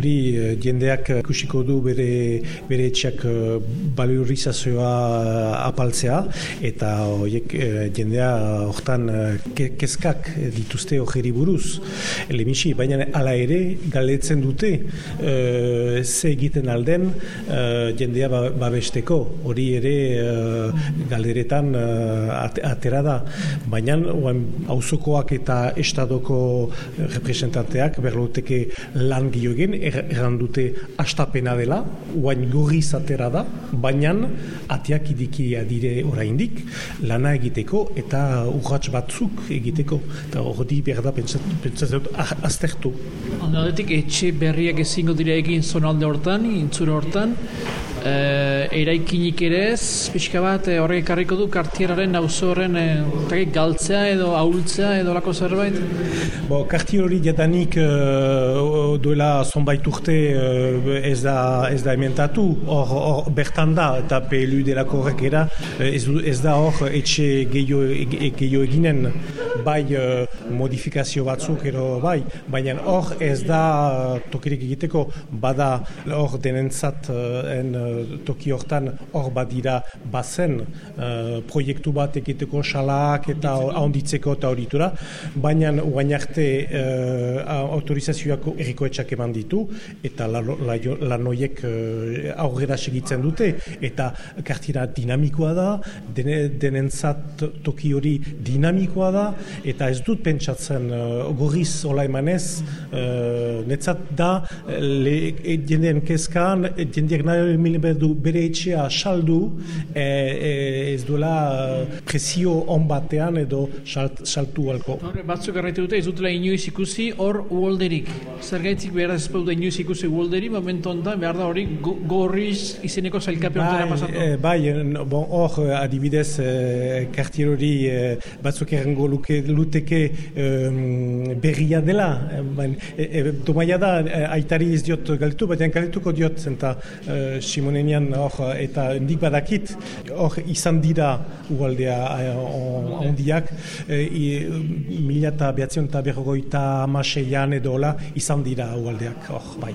hori eh, jendeak ikusiko du bere, bere etxeak baliorizazioa apaltzea, eta horiek jendea hortan kezkak dituzte hori buruz. Lemisi, baina hala ere, galetzen dute, ze egiten alden jendea ba, babesteko. Hori ere galderetan atera da. Baina, hauzokoak eta estadoko representanteak berloteke lan giogen, erran dute astapena dela, oain gorri zatera da, baina atiak idikia dire oraindik lana egiteko eta urratx batzuk egiteko. Eta hori berda pentsatzen dut aztertu. Aldatik etxe berriak ezingo dira egin zonalde hortan, intzura hortan, Uh, eraikinik ere ez, pixka bat eh, horrek ekarriko du kartieraren auzo horren uh, galtzea edo ahultzea edo lako zerbait? Bo, kartier hori jatanik uh, duela zonbait urte uh, ez, da, ez da ementatu, hor bertan da eta PLU delako horrek era, ez, ez da hor etxe gehiago eginen. Bai uh, modifikazio batzuk edo bai, baina hor ez da tokirik egiteko. Bada hor denentzat en, toki hortan hor badira bazen uh, proiektu bat egiteko salak eta ahonditzeko eta horitura, baina guain arte uh, autorizazioak erikoetxak eman ditu eta lanoiek uh, aurrera segitzen dute eta kartira dinamikoa da denentzat toki hori dinamikoa da eta ez dut pentsatzen uh, gorriz hola emanez uh, netzat da le, jendeen kezkan jendeak nahi du bere etxea saldu e, e, ez duela e, presio on batean edo salt, saltu alko. Horre, batzuk garraitu dute ez dutela inoiz ikusi hor uolderik. Zer gaitzik behar ez dut inoiz ikusi uolderi, momentu ondan behar da hori gorriz izeneko zailkape bai, pasatu. E, bai, bon, hor adibidez e, kartier hori e, batzuk errango luke, luteke e, berria dela. E, e, domaia da, aitari ez diot galitu, baina galituko diot zenta e, Simonenian hor eta nik badakit hor izan dira ualdea eh, ondiak e, mila eta behatzion eta berrogoita amaseian edo izan dira ualdeak hor bai.